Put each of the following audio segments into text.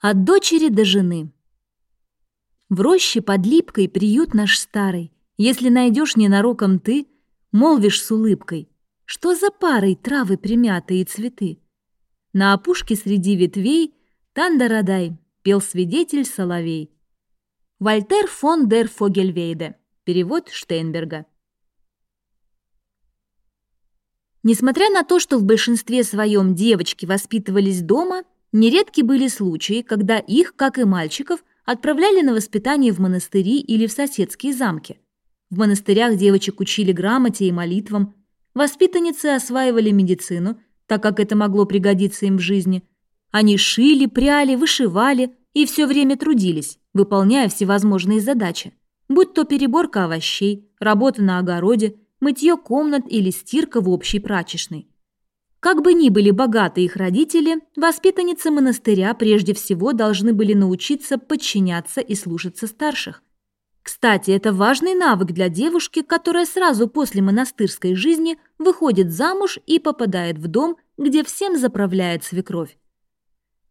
От дочери до жены. В роще под липкой приют наш старый. Если найдешь ненароком ты, молвишь с улыбкой. Что за парой травы примятые и цветы? На опушке среди ветвей Тандарадай пел свидетель Соловей. Вольтер фон дер Фогельвейде. Перевод Штейнберга. Несмотря на то, что в большинстве своем девочки воспитывались дома, Нередки были случаи, когда их, как и мальчиков, отправляли на воспитание в монастыри или в соседские замки. В монастырях девочек учили грамоте и молитвам, воспитанницы осваивали медицину, так как это могло пригодиться им в жизни. Они шили, пряли, вышивали и все время трудились, выполняя всевозможные задачи, будь то переборка овощей, работа на огороде, мытье комнат или стирка в общей прачечной. Как бы ни были богаты их родители, воспитанницы монастыря прежде всего должны были научиться подчиняться и слушаться старших. Кстати, это важный навык для девушки, которая сразу после монастырской жизни выходит замуж и попадает в дом, где всем заправляет свекровь.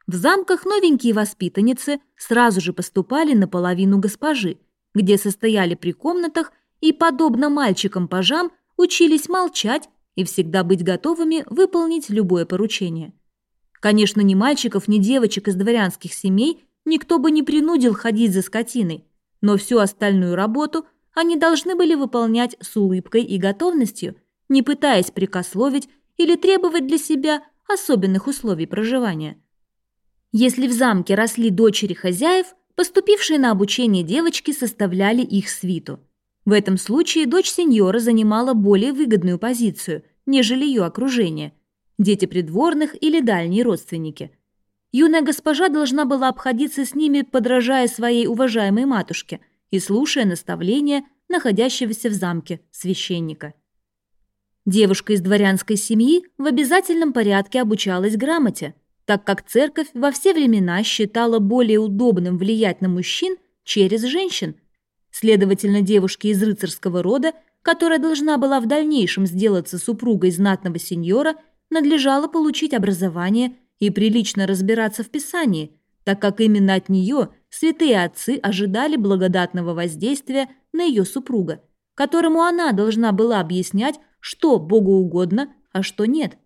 В замках новенькие воспитанницы сразу же поступали на половину госпожи, где состояли при комнатах и, подобно мальчикам-пажам, учились молчать и всегда быть готовыми выполнить любое поручение. Конечно, ни мальчиков, ни девочек из дворянских семей никто бы не принудил ходить за скотиной, но всю остальную работу они должны были выполнять с улыбкой и готовностью, не пытаясь прикословить или требовать для себя особенных условий проживания. Если в замке росли дочери хозяев, поступившие на обучение девочки составляли их свиту – в этом случае дочь сеньора занимала более выгодную позицию, нежели ее окружение – дети придворных или дальние родственники. Юная госпожа должна была обходиться с ними, подражая своей уважаемой матушке и слушая наставления находящегося в замке священника. Девушка из дворянской семьи в обязательном порядке обучалась грамоте, так как церковь во все времена считала более удобным влиять на мужчин через женщин – Следовательно, девушке из рыцарского рода, которая должна была в дальнейшем сделаться супругой знатного сеньора, надлежало получить образование и прилично разбираться в Писании, так как именно от нее святые отцы ожидали благодатного воздействия на ее супруга, которому она должна была объяснять, что Богу угодно, а что нет.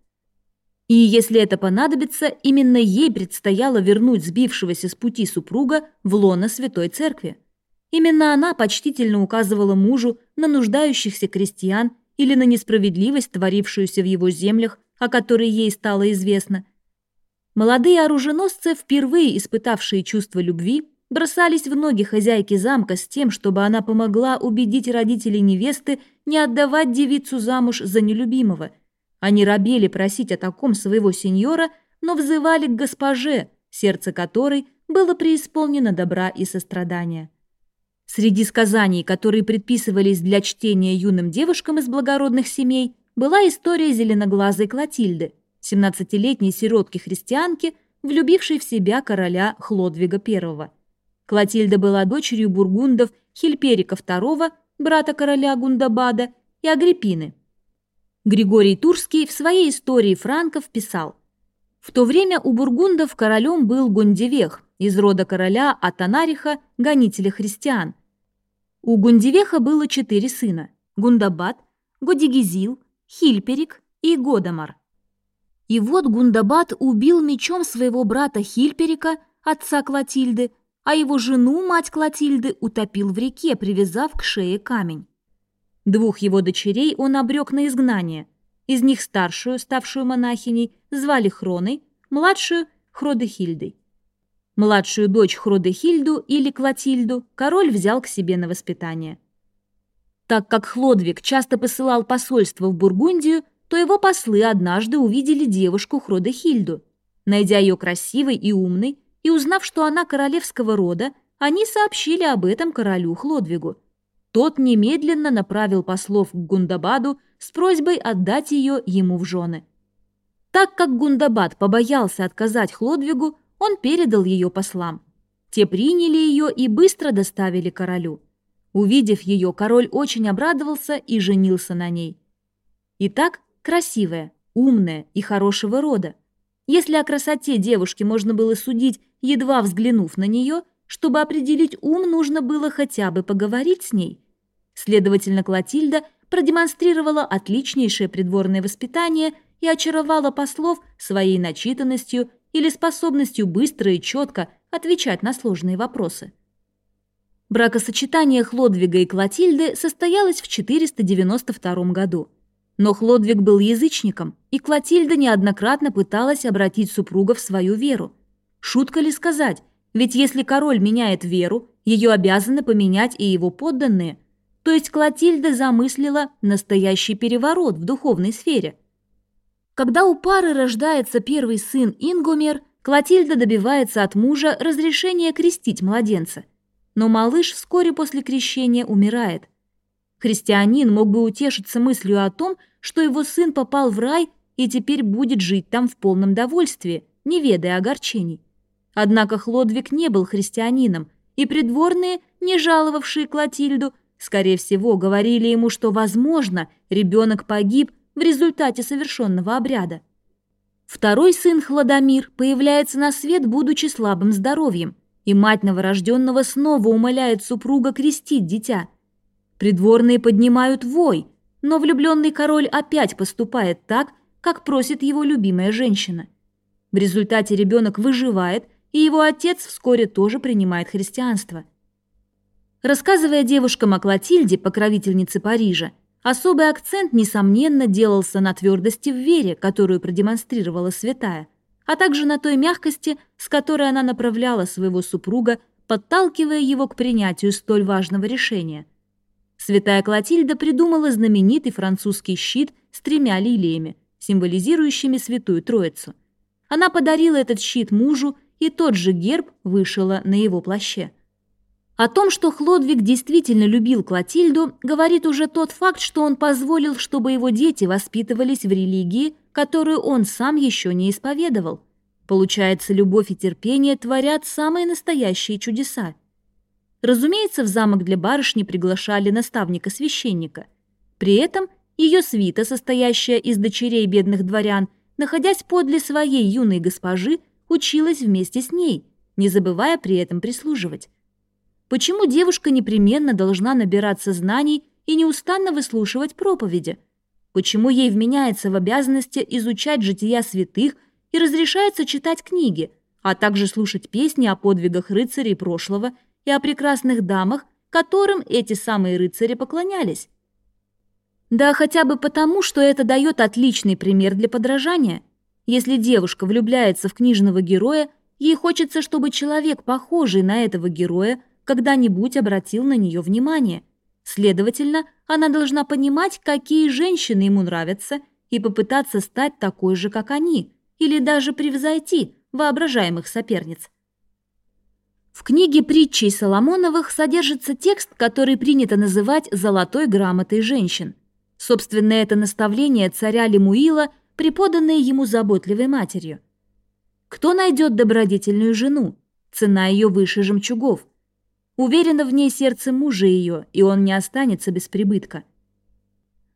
И если это понадобится, именно ей предстояло вернуть сбившегося с пути супруга в лоно Святой Церкви. Именно она почтительно указывала мужу на нуждающихся крестьян или на несправедливость, творившуюся в его землях, о которой ей стало известно. Молодые оруженосцы, впервые испытавшие чувство любви, бросались в ноги хозяйки замка с тем, чтобы она помогла убедить родителей невесты не отдавать девицу замуж за нелюбимого. Они робели просить о таком своего сеньора, но взывали к госпоже, сердце которой было преисполнено добра и сострадания. Среди сказаний, которые предписывались для чтения юным девушкам из благородных семей, была история зеленоглазой Клотильды, 17-летней сиротки-христианки, влюбившей в себя короля Хлодвига I. Клотильда была дочерью бургундов Хильперика II, брата короля Гундабада, и Агриппины. Григорий Турский в своей истории франков писал «В то время у бургундов королем был Гундевех из рода короля Атанариха, гонителя христиан, у Гундивеха было четыре сына – Гундабад, Годигизил, Хильперик и Годамар. И вот Гундабад убил мечом своего брата Хильперика, отца Клотильды, а его жену, мать Клотильды, утопил в реке, привязав к шее камень. Двух его дочерей он обрек на изгнание. Из них старшую, ставшую монахиней, звали Хроной, младшую – Хродехильдой. Младшую дочь Хродехильду или Клотильду король взял к себе на воспитание. Так как Хлодвиг часто посылал посольство в Бургундию, то его послы однажды увидели девушку Хродехильду. Найдя ее красивой и умной, и узнав, что она королевского рода, они сообщили об этом королю Хлодвигу. Тот немедленно направил послов к Гундабаду с просьбой отдать ее ему в жены. Так как Гундабад побоялся отказать Хлодвигу, он передал ее послам. Те приняли ее и быстро доставили королю. Увидев ее, король очень обрадовался и женился на ней. Итак, красивая, умная и хорошего рода. Если о красоте девушки можно было судить, едва взглянув на нее, чтобы определить ум, нужно было хотя бы поговорить с ней. Следовательно, Клотильда продемонстрировала отличнейшее придворное воспитание и очаровала послов своей начитанностью или способностью быстро и четко отвечать на сложные вопросы. Бракосочетание Хлодвига и Клотильды состоялось в 492 году. Но Хлодвиг был язычником, и Клотильда неоднократно пыталась обратить супруга в свою веру. Шутка ли сказать, ведь если король меняет веру, ее обязаны поменять и его подданные. То есть Клотильда замыслила настоящий переворот в духовной сфере. Когда у пары рождается первый сын Ингомер, Клотильда добивается от мужа разрешения крестить младенца – но малыш вскоре после крещения умирает. Христианин мог бы утешиться мыслью о том, что его сын попал в рай и теперь будет жить там в полном довольстве, не ведая огорчений. Однако Хлодвиг не был христианином, и придворные, не жаловавшие Клотильду, скорее всего, говорили ему, что, возможно, ребенок погиб в результате совершенного обряда. Второй сын Хладомир появляется на свет, будучи слабым здоровьем, и мать новорожденного снова умоляет супруга крестить дитя. Придворные поднимают вой, но влюбленный король опять поступает так, как просит его любимая женщина. В результате ребенок выживает, и его отец вскоре тоже принимает христианство. Рассказывая девушкам о Клотильде, покровительнице Парижа, особый акцент, несомненно, делался на твердости в вере, которую продемонстрировала святая – а также на той мягкости, с которой она направляла своего супруга, подталкивая его к принятию столь важного решения. Святая Клотильда придумала знаменитый французский щит с тремя лилиями, символизирующими Святую Троицу. Она подарила этот щит мужу, и тот же герб вышила на его плаще. О том, что Хлодвиг действительно любил Клотильду, говорит уже тот факт, что он позволил, чтобы его дети воспитывались в религии, которую он сам еще не исповедовал. Получается, любовь и терпение творят самые настоящие чудеса. Разумеется, в замок для барышни приглашали наставника-священника. При этом ее свита, состоящая из дочерей бедных дворян, находясь подле своей юной госпожи, училась вместе с ней, не забывая при этом прислуживать. Почему девушка непременно должна набираться знаний и неустанно выслушивать проповеди? Почему ей вменяется в обязанности изучать жития святых и разрешается читать книги, а также слушать песни о подвигах рыцарей прошлого и о прекрасных дамах, которым эти самые рыцари поклонялись? Да хотя бы потому, что это дает отличный пример для подражания. Если девушка влюбляется в книжного героя, ей хочется, чтобы человек, похожий на этого героя, когда-нибудь обратил на нее внимание. Следовательно, она должна понимать, какие женщины ему нравятся, и попытаться стать такой же, как они, или даже превзойти воображаемых соперниц. В книге притчей Соломоновых содержится текст, который принято называть «золотой грамотой женщин». Собственно, это наставление царя Лемуила, преподанное ему заботливой матерью. Кто найдет добродетельную жену? Цена ее выше жемчугов. Уверено в ней сердце мужа ее, и он не останется без прибытка.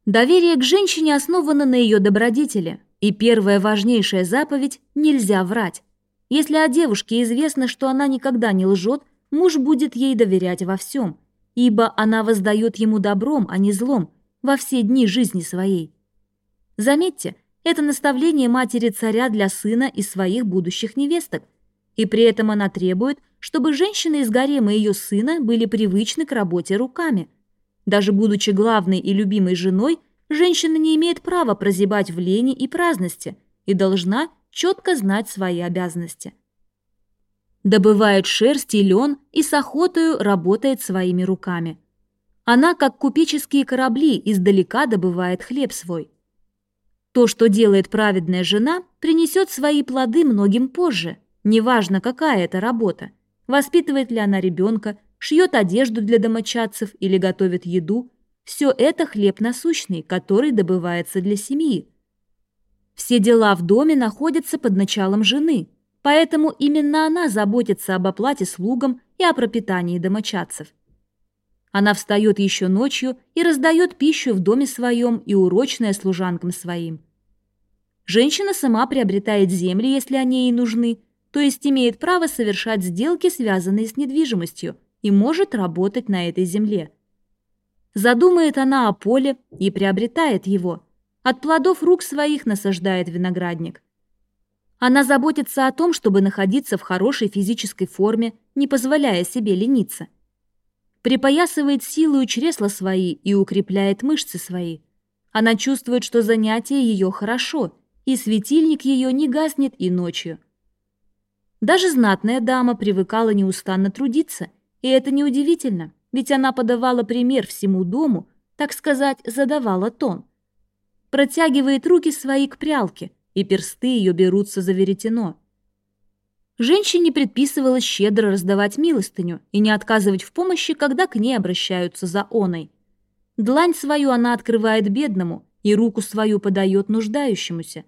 Доверие к женщине основано на ее добродетели, и первая важнейшая заповедь – нельзя врать. Если о девушке известно, что она никогда не лжет, муж будет ей доверять во всем, ибо она воздает ему добром, а не злом, во все дни жизни своей. Заметьте, это наставление матери царя для сына и своих будущих невесток, и при этом она требует – чтобы женщины из гарема ее сына были привычны к работе руками. Даже будучи главной и любимой женой, женщина не имеет права прозябать в лени и праздности и должна четко знать свои обязанности. Добывает шерсть и лен и с охотою работает своими руками. Она, как купеческие корабли, издалека добывает хлеб свой. То, что делает праведная жена, принесет свои плоды многим позже, неважно, какая это работа – Воспитывает ли она ребенка, шьет одежду для домочадцев или готовит еду – все это хлеб насущный, который добывается для семьи. Все дела в доме находятся под началом жены, поэтому именно она заботится об оплате слугам и о пропитании домочадцев. Она встает еще ночью и раздает пищу в доме своем и урочное служанкам своим. Женщина сама приобретает земли, если они ей нужны, то есть имеет право совершать сделки, связанные с недвижимостью, и может работать на этой земле. Задумает она о поле и приобретает его. От плодов рук своих насаждает виноградник. Она заботится о том, чтобы находиться в хорошей физической форме, не позволяя себе лениться. Припоясывает силу чресла свои и укрепляет мышцы свои. Она чувствует, что занятие ее хорошо, и светильник ее не гаснет и ночью. Даже знатная дама привыкала неустанно трудиться, и это неудивительно, ведь она подавала пример всему дому, так сказать, задавала тон. Протягивает руки свои к прялке – и персты ее берутся за веретено. Женщине предписывалось щедро раздавать милостыню и не отказывать в помощи, когда к ней обращаются за оной. Длань свою она открывает бедному и руку свою подает нуждающемуся.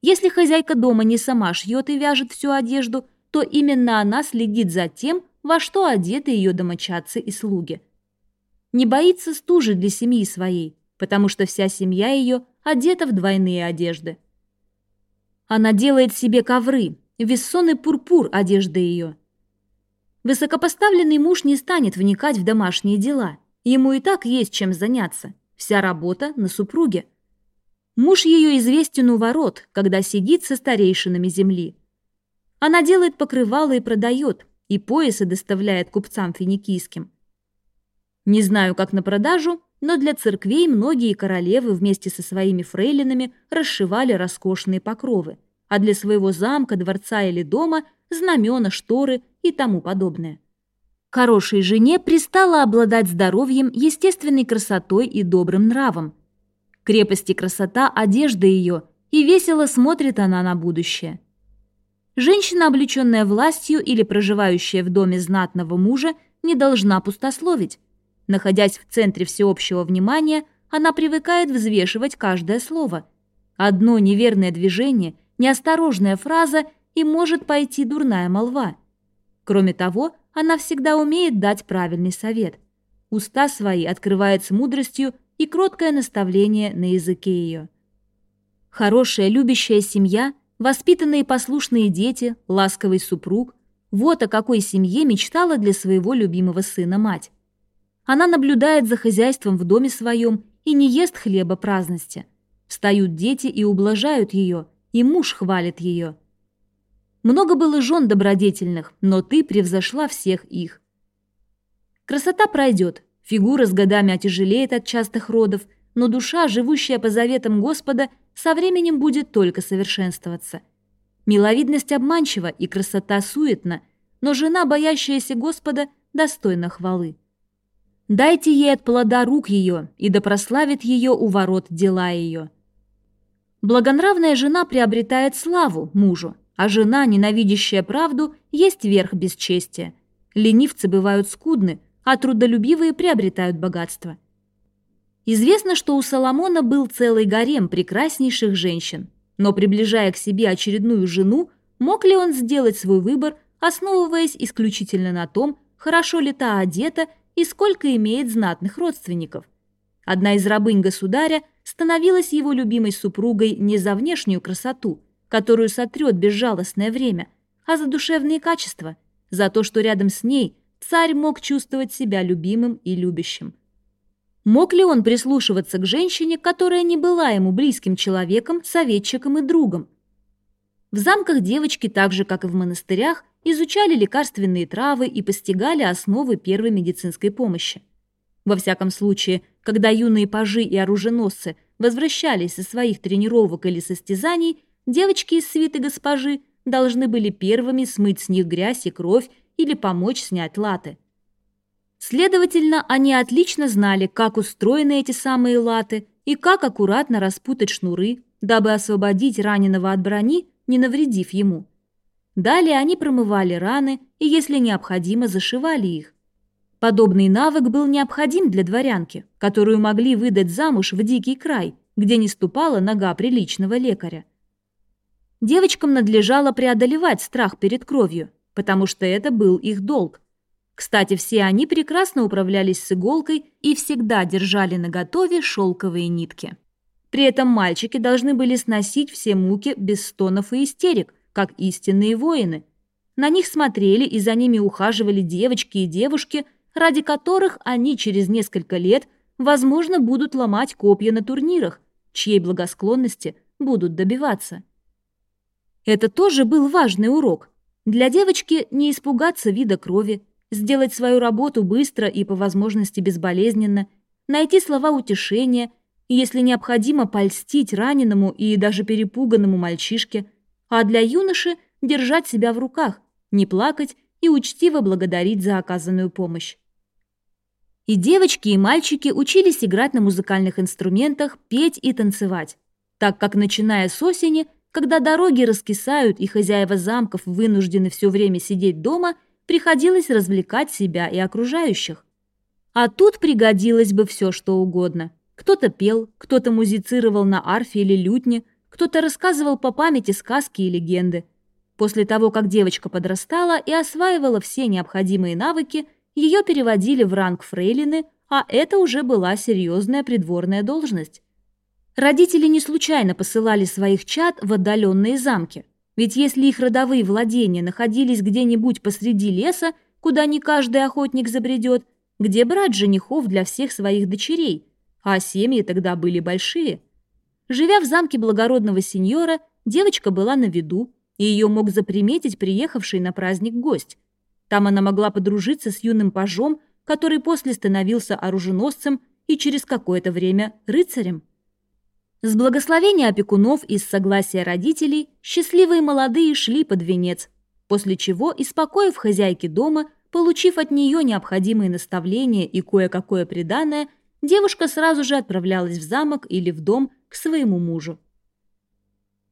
Если хозяйка дома не сама шьет и вяжет всю одежду, то именно она следит за тем, во что одеты ее домочадцы и слуги. Не боится стужи для семьи своей, потому что вся семья ее одета в двойные одежды. Она делает себе ковры, вессоны пурпур одежды ее. Высокопоставленный муж не станет вникать в домашние дела. Ему и так есть чем заняться. Вся работа на супруге. Муж ее известен у ворот, когда сидит со старейшинами земли. Она делает покрывало и продает, и поясы доставляет купцам финикийским. Не знаю, как на продажу, но для церквей многие королевы вместе со своими фрейлинами расшивали роскошные покровы, а для своего замка, дворца или дома – знамена, шторы и тому подобное. Хорошей жене пристало обладать здоровьем, естественной красотой и добрым нравом. Крепость и красота – одежда ее, и весело смотрит она на будущее. Женщина, облеченная властью или проживающая в доме знатного мужа, не должна пустословить, Находясь в центре всеобщего внимания, она привыкает взвешивать каждое слово. Одно неверное движение, неосторожная фраза и может пойти дурная молва. Кроме того, она всегда умеет дать правильный совет. Уста свои открывает с мудростью и кроткое наставление на языке ее. Хорошая любящая семья, воспитанные послушные дети, ласковый супруг – вот о какой семье мечтала для своего любимого сына мать. Она наблюдает за хозяйством в доме своем и не ест хлеба праздности. Встают дети и ублажают ее, и муж хвалит ее. Много было жен добродетельных, но ты превзошла всех их. Красота пройдет, фигура с годами отяжелеет от частых родов, но душа, живущая по заветам Господа, со временем будет только совершенствоваться. Миловидность обманчива и красота суетна, но жена, боящаяся Господа, достойна хвалы. Дайте ей от плода рук ее, и да прославит ее у ворот дела ее. Благонравная жена приобретает славу мужу, а жена, ненавидящая правду, есть верх бесчестия. Ленивцы бывают скудны, а трудолюбивые приобретают богатство. Известно, что у Соломона был целый гарем прекраснейших женщин, но, приближая к себе очередную жену, мог ли он сделать свой выбор, основываясь исключительно на том, хорошо ли та одета и сколько имеет знатных родственников. Одна из рабынь государя становилась его любимой супругой не за внешнюю красоту, которую сотрет безжалостное время, а за душевные качества, за то, что рядом с ней царь мог чувствовать себя любимым и любящим. Мог ли он прислушиваться к женщине, которая не была ему близким человеком, советчиком и другом? В замках девочки, так же, как и в монастырях, изучали лекарственные травы и постигали основы первой медицинской помощи. Во всяком случае, когда юные пажи и оруженосцы возвращались со своих тренировок или состязаний, девочки из свиты госпожи должны были первыми смыть с них грязь и кровь или помочь снять латы. Следовательно, они отлично знали, как устроены эти самые латы и как аккуратно распутать шнуры, дабы освободить раненого от брони, не навредив ему. Далее они промывали раны и, если необходимо, зашивали их. Подобный навык был необходим для дворянки, которую могли выдать замуж в дикий край, где не ступала нога приличного лекаря. Девочкам надлежало преодолевать страх перед кровью, потому что это был их долг. Кстати, все они прекрасно управлялись с иголкой и всегда держали наготове шелковые нитки. При этом мальчики должны были сносить все муки без стонов и истерик, как истинные воины. На них смотрели и за ними ухаживали девочки и девушки, ради которых они через несколько лет, возможно, будут ломать копья на турнирах, чьей благосклонности будут добиваться. Это тоже был важный урок. Для девочки не испугаться вида крови, сделать свою работу быстро и по возможности безболезненно, найти слова утешения, если необходимо польстить раненому и даже перепуганному мальчишке, а для юноши держать себя в руках, не плакать и учтиво благодарить за оказанную помощь. И девочки, и мальчики учились играть на музыкальных инструментах, петь и танцевать, так как, начиная с осени, когда дороги раскисают и хозяева замков вынуждены все время сидеть дома – приходилось развлекать себя и окружающих. А тут пригодилось бы все, что угодно. Кто-то пел, кто-то музицировал на арфе или лютне, кто-то рассказывал по памяти сказки и легенды. После того, как девочка подрастала и осваивала все необходимые навыки, ее переводили в ранг фрейлины, а это уже была серьезная придворная должность. Родители не случайно посылали своих чад в отдаленные замки. Ведь если их родовые владения находились где-нибудь посреди леса, куда не каждый охотник забредет, где брать женихов для всех своих дочерей? А семьи тогда были большие. Живя в замке благородного сеньора, девочка была на виду, и ее мог заприметить приехавший на праздник гость. Там она могла подружиться с юным пажом, который после становился оруженосцем и через какое-то время рыцарем. С благословения опекунов и с согласия родителей счастливые молодые шли под венец, после чего, испокоив хозяйки дома, получив от нее необходимые наставления и кое-какое приданное, девушка сразу же отправлялась в замок или в дом к своему мужу.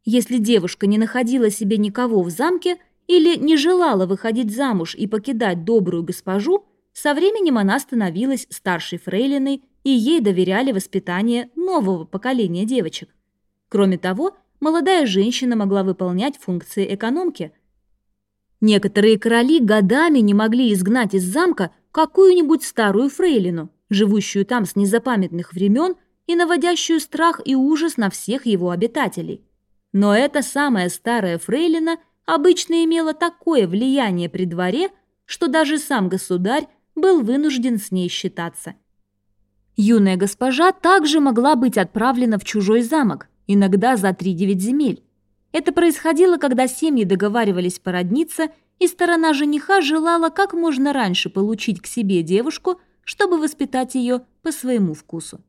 Если девушка не находила себе никого в замке или не желала выходить замуж и покидать добрую госпожу, со временем она становилась старшей фрейлиной и ей доверяли воспитание нового поколения девочек. Кроме того, молодая женщина могла выполнять функции экономки. Некоторые короли годами не могли изгнать из замка какую-нибудь старую фрейлину, живущую там с незапамятных времен и наводящую страх и ужас на всех его обитателей. Но эта самая старая фрейлина обычно имела такое влияние при дворе, что даже сам государь был вынужден с ней считаться – Юная госпожа также могла быть отправлена в чужой замок, иногда за 3-9 земель. Это происходило, когда семьи договаривались породниться, и сторона жениха желала как можно раньше получить к себе девушку, чтобы воспитать ее по своему вкусу.